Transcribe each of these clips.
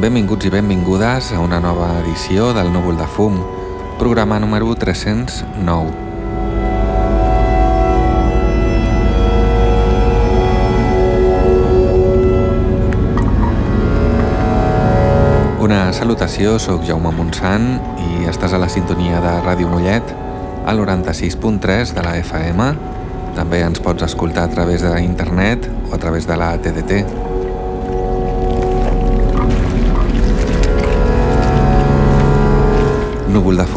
benvinguts i benvingudes a una nova edició del Núvol de Fum, programa número 309. Una salutació, sóc Jaume Montsant i estàs a la sintonia de Ràdio Mollet al 96.3 de la FM. També ens pots escoltar a través d'internet o a través de la TDT.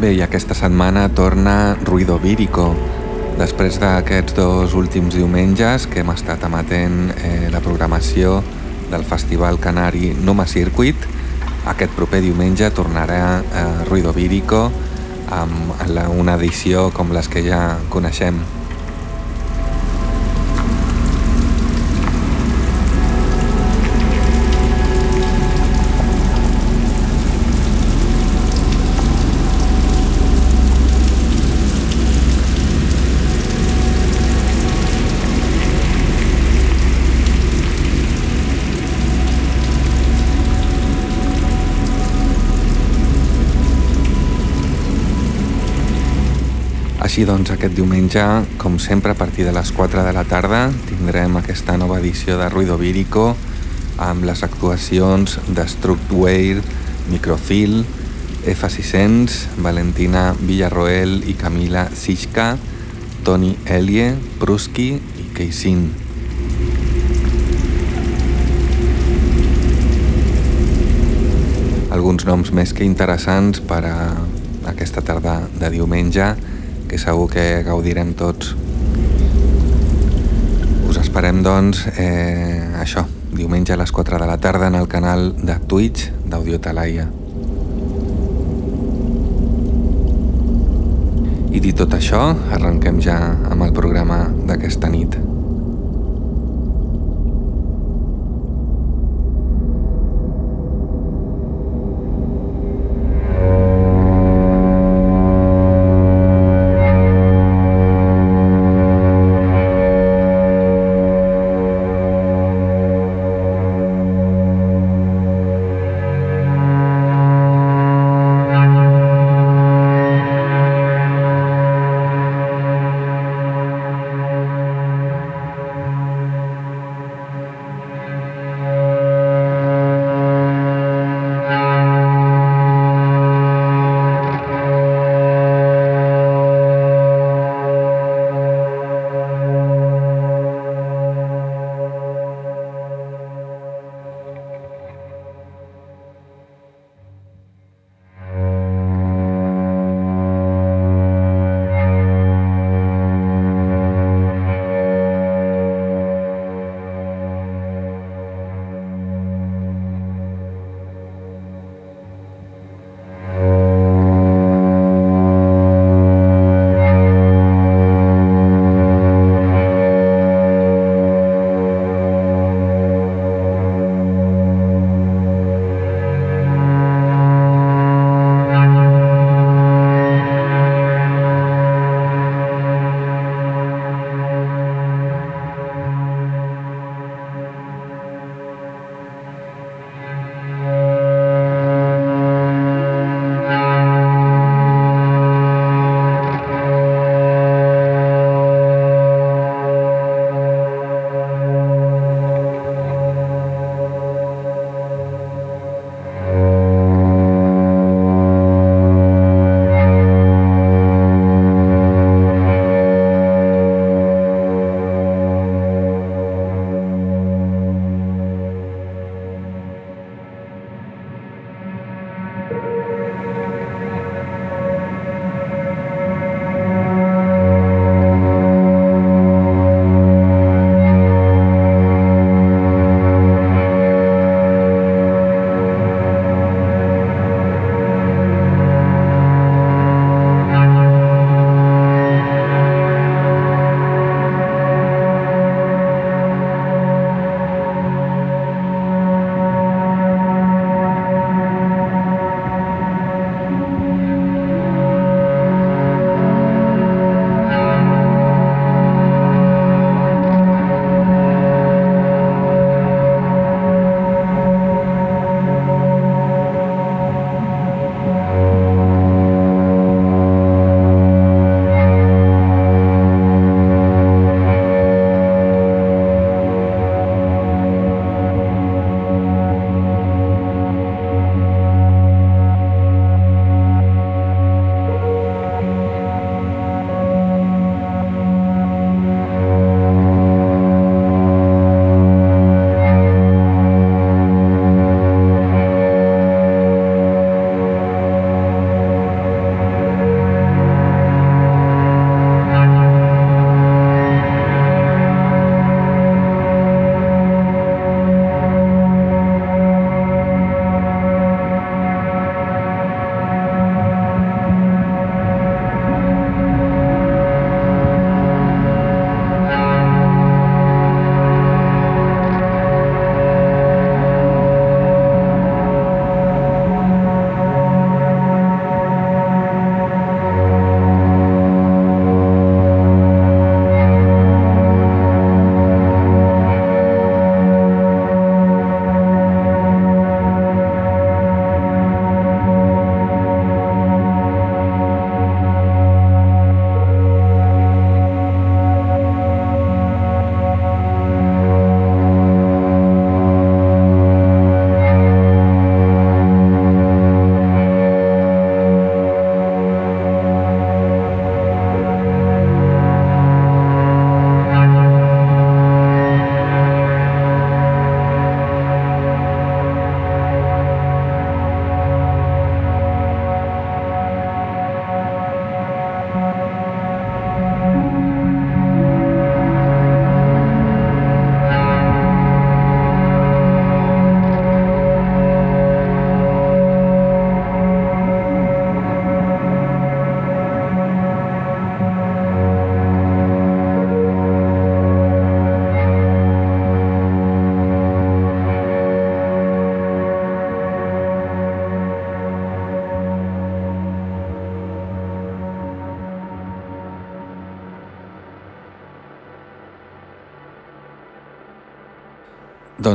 Bé, i aquesta setmana torna Ruido Vírico. Després d'aquests dos últims diumenges que hem estat emetent eh, la programació del Festival Canari Numa Circuit, aquest proper diumenge tornarà eh, Ruido Vírico amb una edició com les que ja coneixem. Així doncs, aquest diumenge, com sempre, a partir de les 4 de la tarda, tindrem aquesta nova edició de Ruido Vírico amb les actuacions de Structware, Microfil, F600, Valentina Villarroel i Camila Sixka, Toni Elie, Pruski i Keisin. Alguns noms més que interessants per a aquesta tarda de diumenge que segur que gaudirem tots. Us esperem, doncs, eh, això, diumenge a les 4 de la tarda en el canal de Twitch d'Audio Talaia. I dit tot això, arrenquem ja amb el programa d'aquesta nit.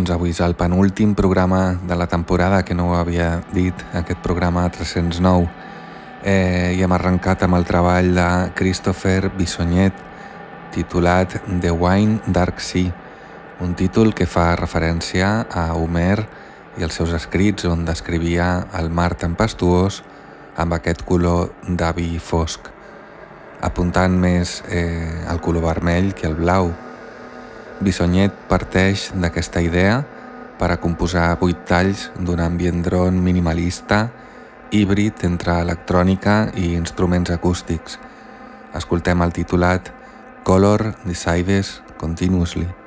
Doncs avui és el penúltim programa de la temporada, que no ho havia dit, aquest programa 309. Eh, I hem arrencat amb el treball de Christopher Bissonyet, titulat The Wine Dark Sea, un títol que fa referència a Homer i els seus escrits on descrivia el mar tempestuós amb aquest color d'avi fosc, apuntant més eh, al color vermell que el blau, Bissonyet parteix d'aquesta idea per a composar vuit talls d'un ambient dron minimalista híbrid entre electrònica i instruments acústics. Escoltem el titulat Color Decides Continuously.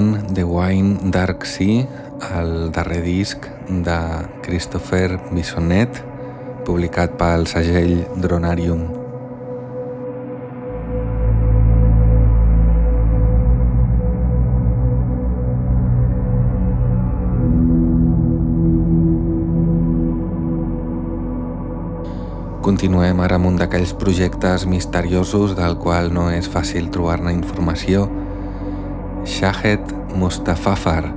Escoltant The Wine Dark Sea, el darrer disc de Christopher Bissonet, publicat pel segell Dronarium. Continuem ara amb un d'aquells projectes misteriosos del qual no és fàcil trobar-ne informació. Shahed Mustafafar,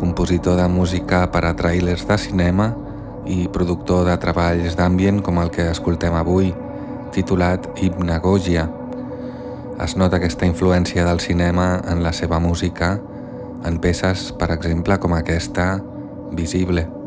compositor de música per a trailers de cinema i productor de treballs d'ambient com el que escoltem avui, titulat Hypnagogia. Es nota aquesta influència del cinema en la seva música, en peces, per exemple, com aquesta, Visible.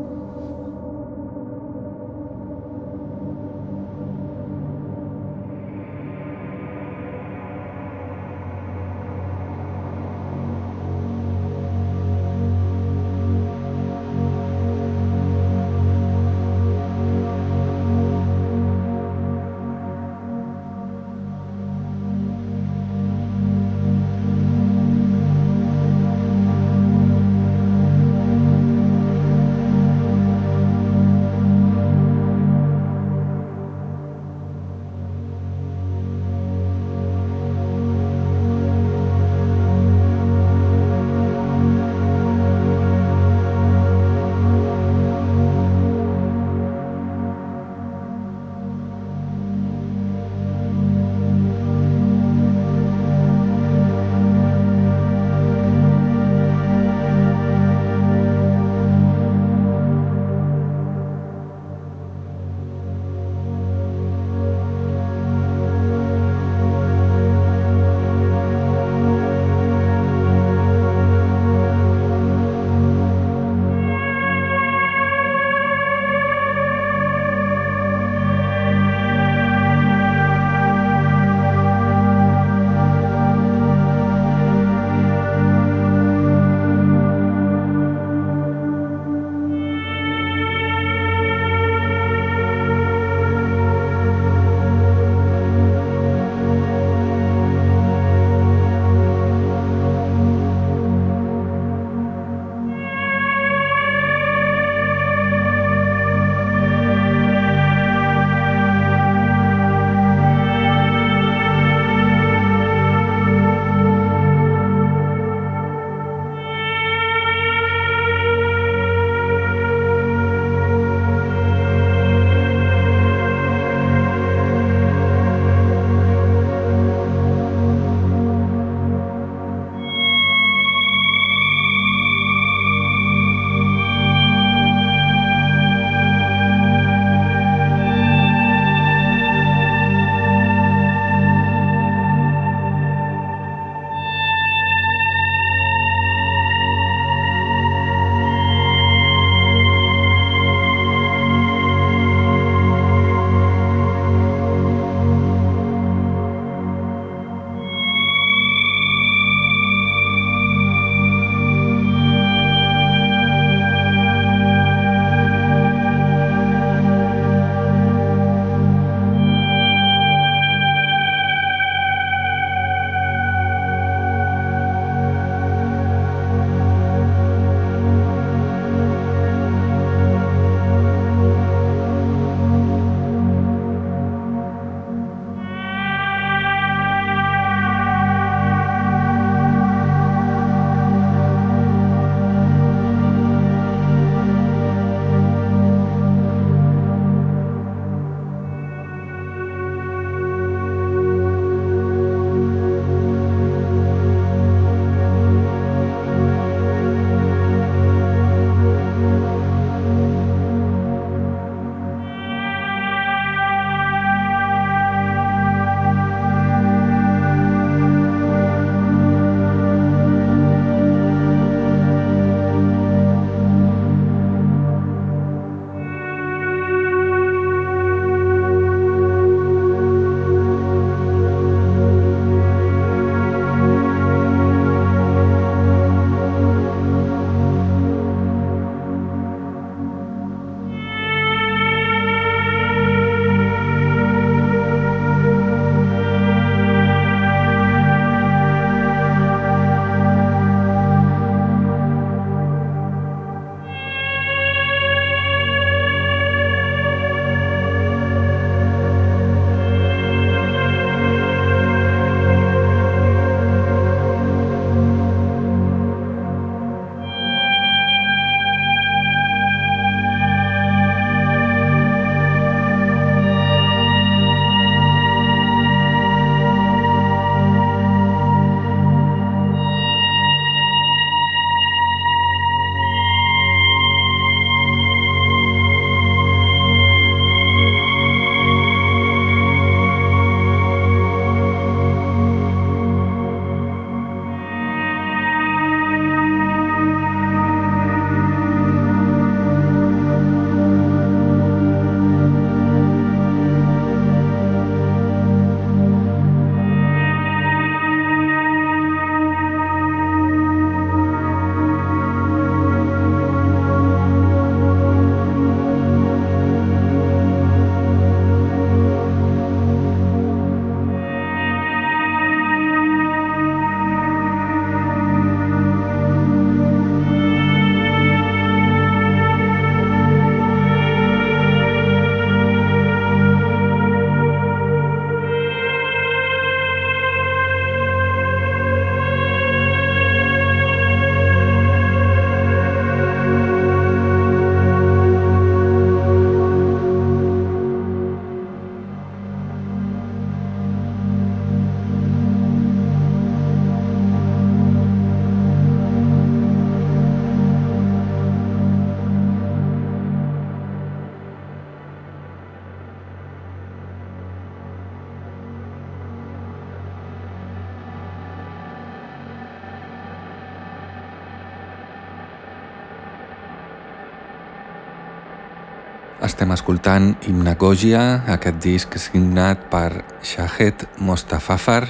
Estem escoltant Himnagogia, aquest disc signat per Shahed Mostafafar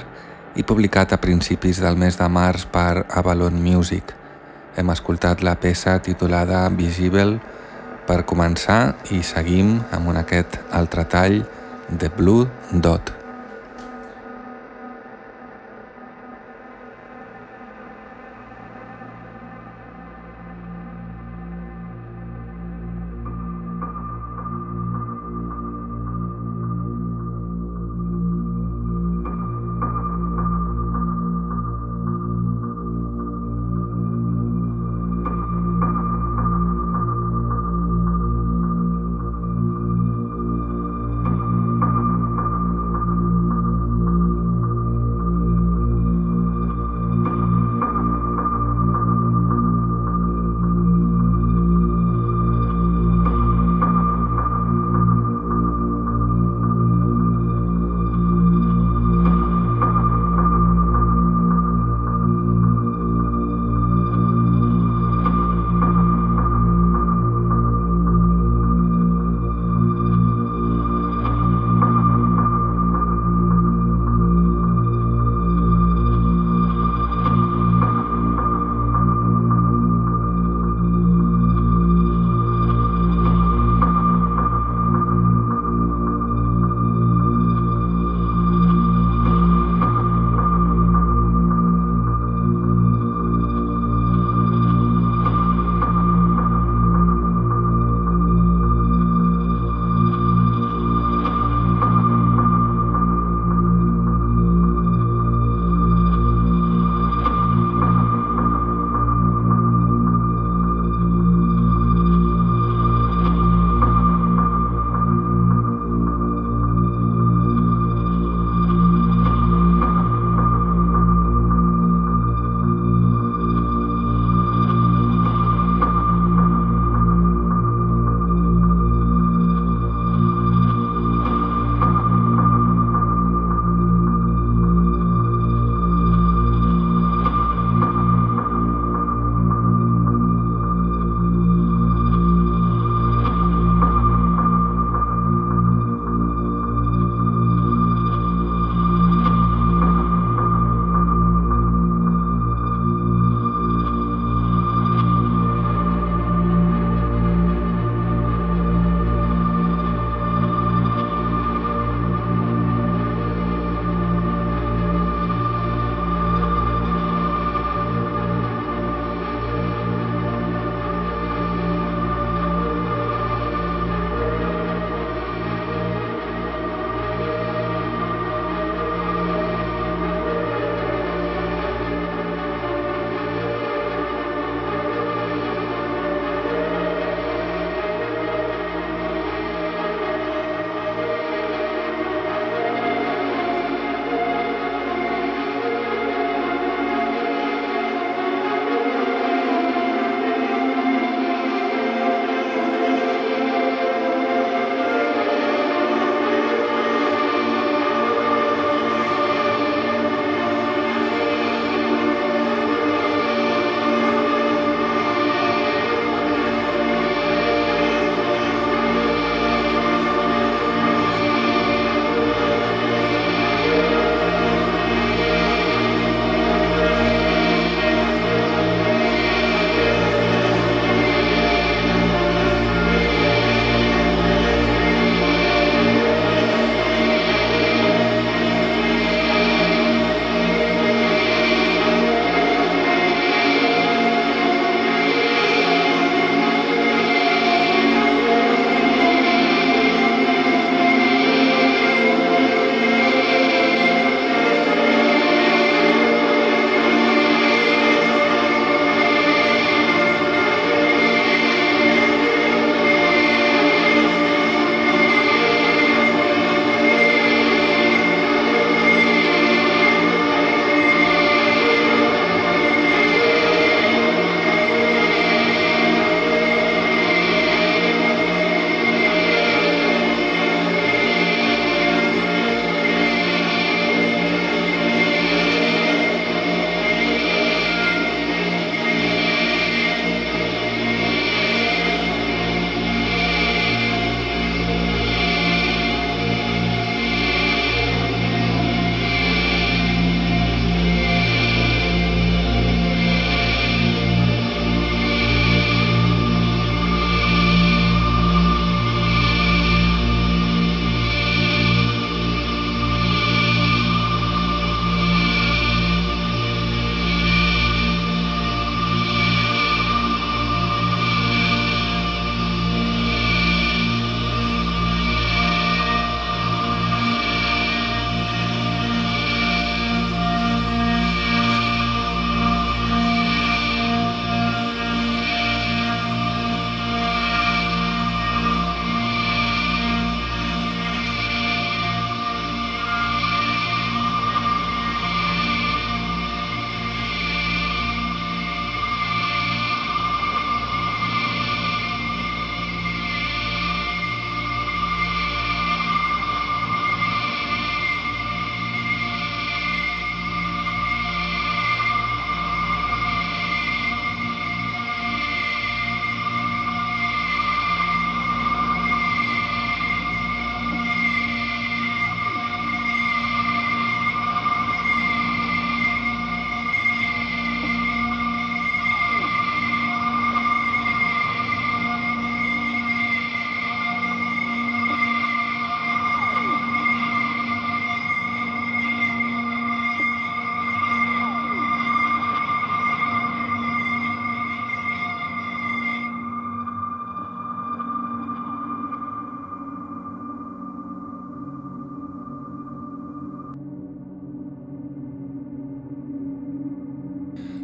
i publicat a principis del mes de març per Avalon Music. Hem escoltat la peça titulada Visible per començar i seguim amb un aquest altre tall de Blue Dot.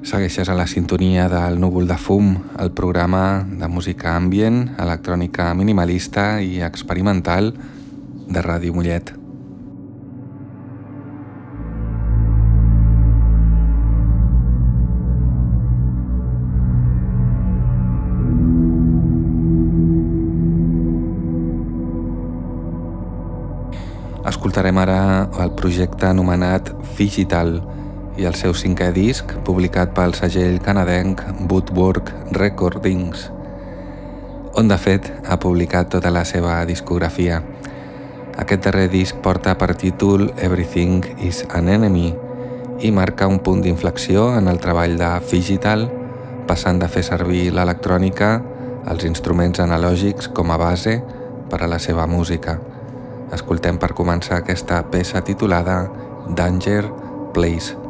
Segueixes a la sintonia del Núvol de Fum, el programa de música ambient, electrònica minimalista i experimental de Ràdio Mollet. Escoltarem ara el projecte anomenat Figital, i el seu cinquè disc, publicat pel segell canadenc Woodwork Recordings, on de fet ha publicat tota la seva discografia. Aquest darrer disc porta per títol Everything is an Enemy i marca un punt d'inflexió en el treball de Figital, passant de fer servir l'electrònica, els instruments analògics com a base per a la seva música. Escoltem per començar aquesta peça titulada Danger Place.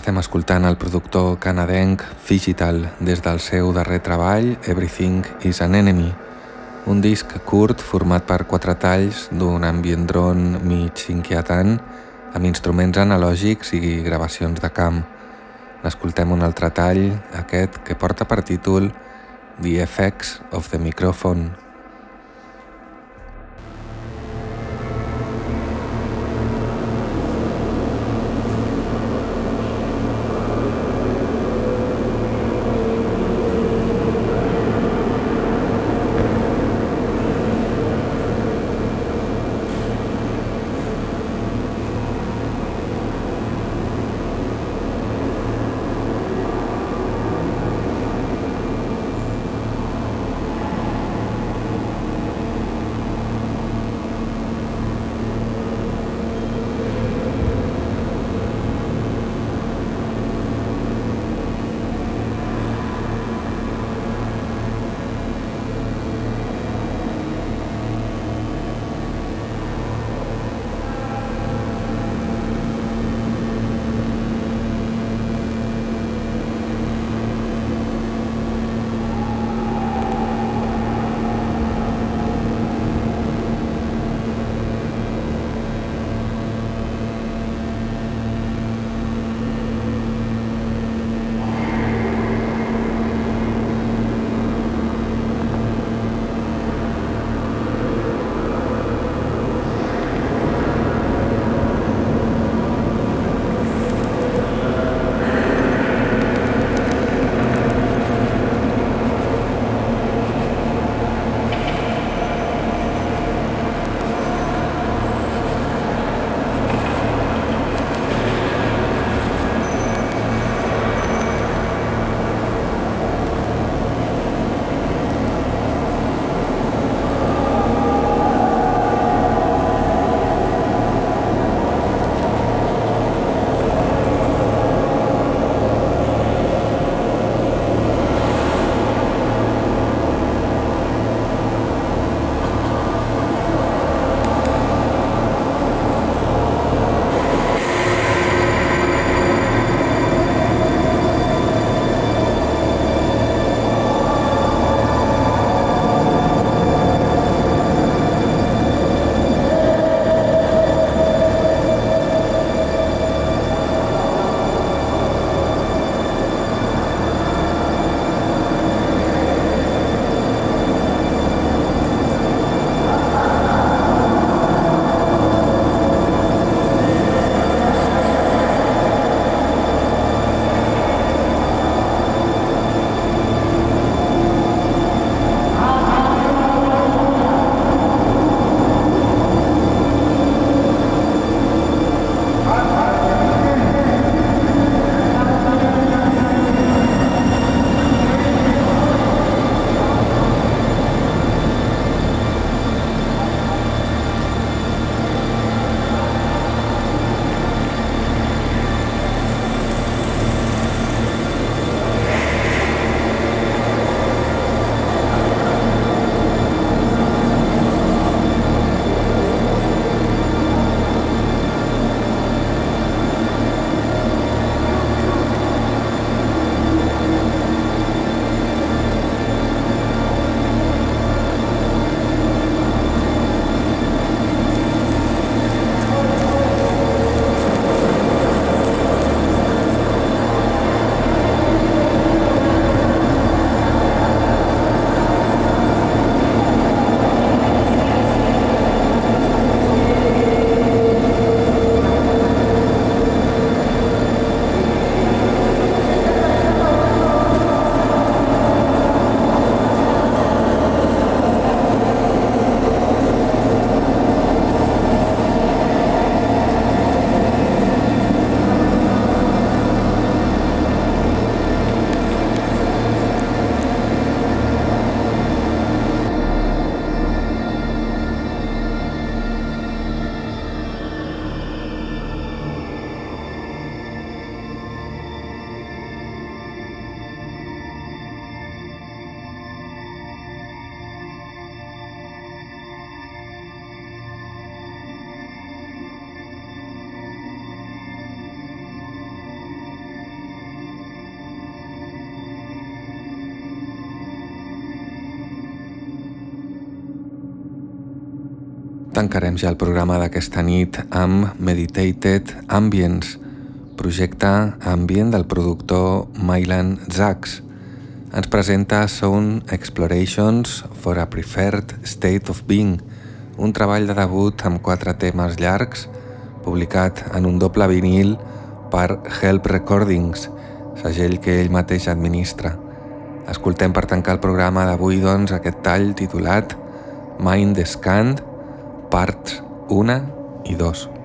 Estem escoltant el productor canadenc Digital des del seu darrer treball Everything is an Enemy, un disc curt format per quatre talls d'un ambient drone mig inquietant amb instruments analògics i gravacions de camp. N'escoltem un altre tall, aquest que porta per títol The Effects of the Microphone. Tancarem ja el programa d'aquesta nit amb Meditated Ambience, projecte ambient del productor Mylan Zax. Ens presenta Sound Explorations for a Preferred State of Being, un treball de debut amb quatre temes llargs, publicat en un doble vinil per Help Recordings, segell que ell mateix administra. Escoltem per tancar el programa d'avui doncs aquest tall titulat Mind Scanned, part 1 y 2.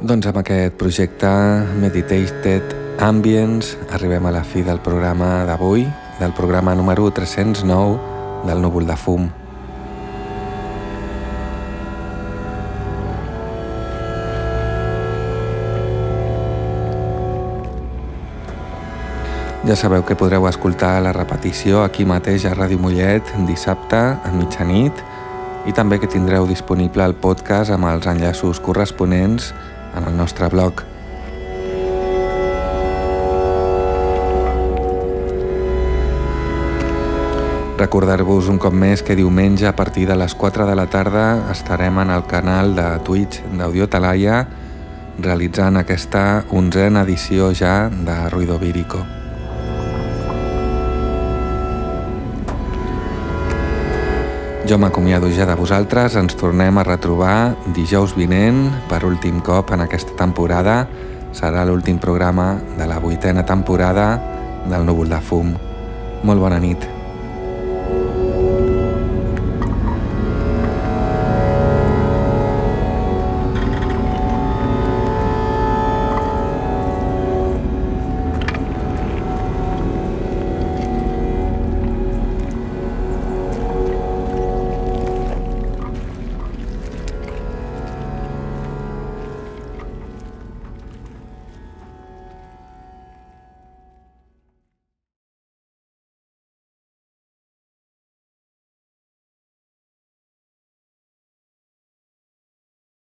Doncs amb aquest projecte Meditated Ambience arribem a la fi del programa d'avui, del programa número 309 del Núvol de Fum. Ja sabeu que podreu escoltar la repetició aquí mateix a Ràdio Mollet dissabte a mitjanit i també que tindreu disponible el podcast amb els enllaços corresponents en el nostre blog. Recordar-vos un cop més que diumenge a partir de les 4 de la tarda estarem en el canal de Twitch d'Audio Talaia realitzant aquesta onzena edició ja de Ruido Vírico. Jo m'acomiado ja de vosaltres, ens tornem a retrobar dijous vinent per últim cop en aquesta temporada. Serà l'últim programa de la vuitena temporada del Núvol de Fum. Molt bona nit.